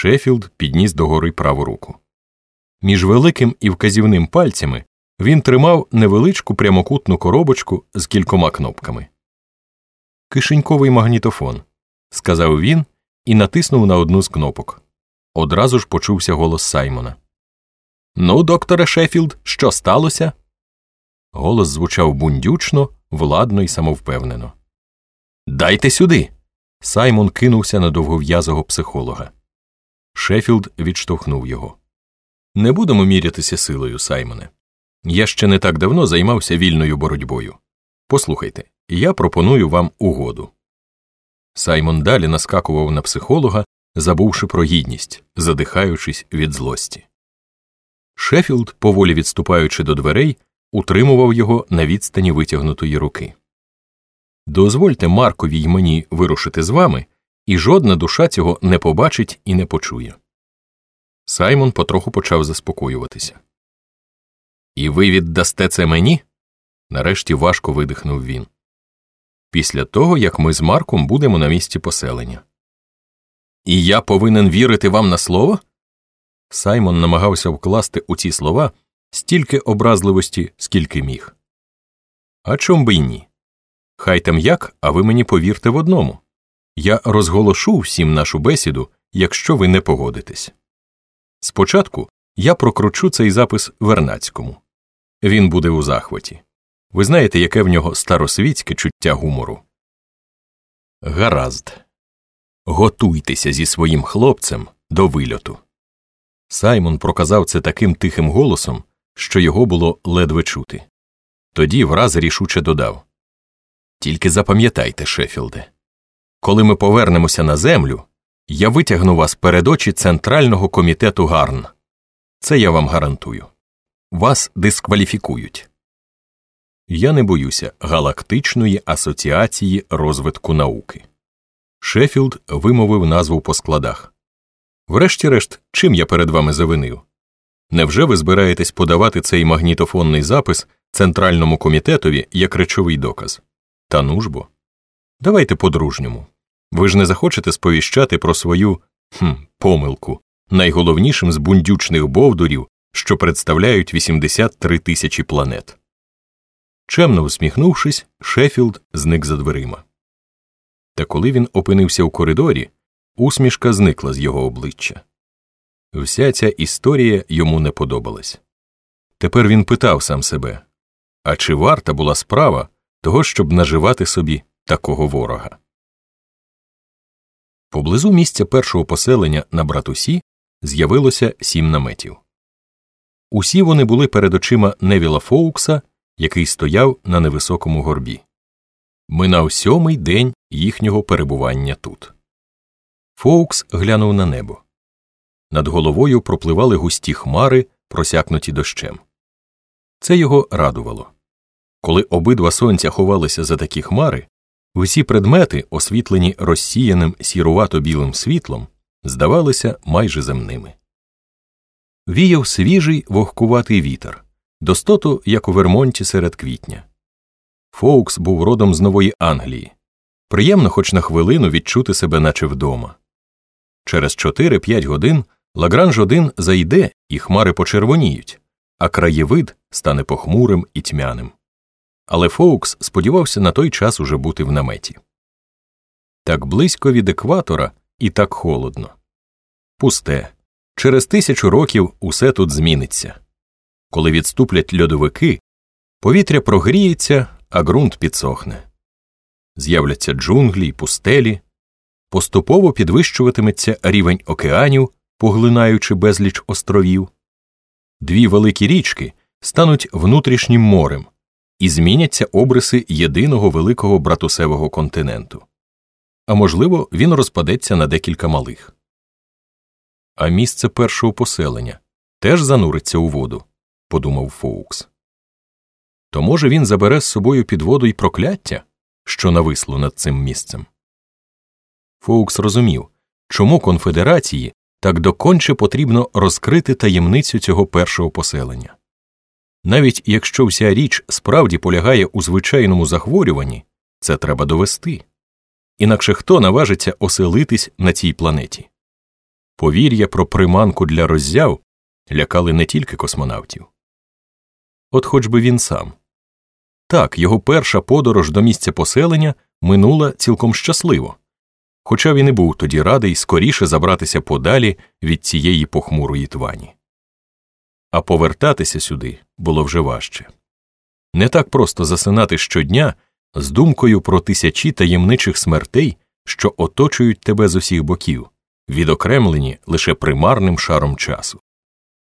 Шеффілд підніс догори праву руку. Між великим і вказівним пальцями він тримав невеличку прямокутну коробочку з кількома кнопками. Кишеньковий магнітофон, сказав він і натиснув на одну з кнопок. Одразу ж почувся голос Саймона. Ну, докторе Шеффілд, що сталося? Голос звучав бундючно, владно і самовпевнено. Дайте сюди. Саймон кинувся на довгов'язого психолога. Шеффілд відштовхнув його. Не будемо мірятися силою, Саймоне. Я ще не так давно займався вільною боротьбою. Послухайте, я пропоную вам угоду. Саймон далі наскакував на психолога, забувши про гідність, задихаючись від злості. Шеффілд, поволі відступаючи до дверей, утримував його на відстані витягнутої руки. Дозвольте Маркові й мені вирушити з вами, і жодна душа цього не побачить і не почує. Саймон потроху почав заспокоюватися. І ви віддасте це мені? нарешті важко видихнув він. Після того, як ми з Марком будемо на місці поселення. І я повинен вірити вам на слово? Саймон намагався вкласти у ці слова стільки образливості, скільки міг. А чом би й ні? Хай там як, а ви мені повірте в одному я розголошу всім нашу бесіду, якщо ви не погодитесь. Спочатку я прокручу цей запис Вернацькому. Він буде у захваті. Ви знаєте, яке в нього старосвітське чуття гумору. Гаразд. Готуйтеся зі своїм хлопцем до вильоту. Саймон проказав це таким тихим голосом, що його було ледве чути. Тоді враз рішуче додав Тільки запам'ятайте, Шеффілде, коли ми повернемося на землю, я витягну вас перед очі Центрального комітету Гарн. Це я вам гарантую. Вас дискваліфікують. Я не боюся Галактичної асоціації розвитку науки. Шеффілд вимовив назву по складах. Врешті-решт, чим я перед вами завинив? Невже ви збираєтесь подавати цей магнітофонний запис Центральному комітетові як речовий доказ? Та ну ж бо. Давайте по-дружньому. Ви ж не захочете сповіщати про свою хм, помилку найголовнішим з бундючних бовдурів, що представляють 83 тисячі планет. Чемно усміхнувшись, Шеффілд зник за дверима. Та коли він опинився у коридорі, усмішка зникла з його обличчя. Вся ця історія йому не подобалась. Тепер він питав сам себе а чи варта була справа того, щоб наживати собі такого ворога? Поблизу місця першого поселення на братусі з'явилося сім наметів. Усі вони були перед очима Невіла Фоукса, який стояв на невисокому горбі. Минав сьомий день їхнього перебування тут. Фоукс глянув на небо. Над головою пропливали густі хмари, просякнуті дощем. Це його радувало. Коли обидва сонця ховалися за такі хмари, всі предмети, освітлені розсіяним сірувато білим світлом, здавалися майже земними. Віяв свіжий вогкуватий вітер, достоту, як у Вермонті серед квітня. Фоукс був родом з Нової Англії. Приємно хоч на хвилину відчути себе, наче вдома. Через 4-5 годин Лагранж один зайде, і хмари почервоніють, а краєвид стане похмурим і тьмяним. Але Фоукс сподівався на той час уже бути в наметі. Так близько від екватора і так холодно. Пусте. Через тисячу років усе тут зміниться. Коли відступлять льодовики, повітря прогріється, а ґрунт підсохне. З'являться джунглі й пустелі, поступово підвищуватиметься рівень океанів, поглинаючи безліч островів. Дві великі річки стануть внутрішнім морем і зміняться обриси єдиного великого братусевого континенту. А можливо, він розпадеться на декілька малих. А місце першого поселення теж зануриться у воду, подумав Фоукс. То, може, він забере з собою під воду й прокляття, що нависло над цим місцем. Фоукс розумів, чому конфедерації так доконче потрібно розкрити таємницю цього першого поселення. Навіть якщо вся річ справді полягає у звичайному захворюванні, це треба довести. Інакше хто наважиться оселитись на цій планеті? Повір'я про приманку для роззяв лякали не тільки космонавтів. От хоч би він сам. Так, його перша подорож до місця поселення минула цілком щасливо, хоча він і був тоді радий скоріше забратися подалі від цієї похмурої твані. А повертатися сюди було вже важче. Не так просто засинати щодня з думкою про тисячі таємничих смертей, що оточують тебе з усіх боків, відокремлені лише примарним шаром часу.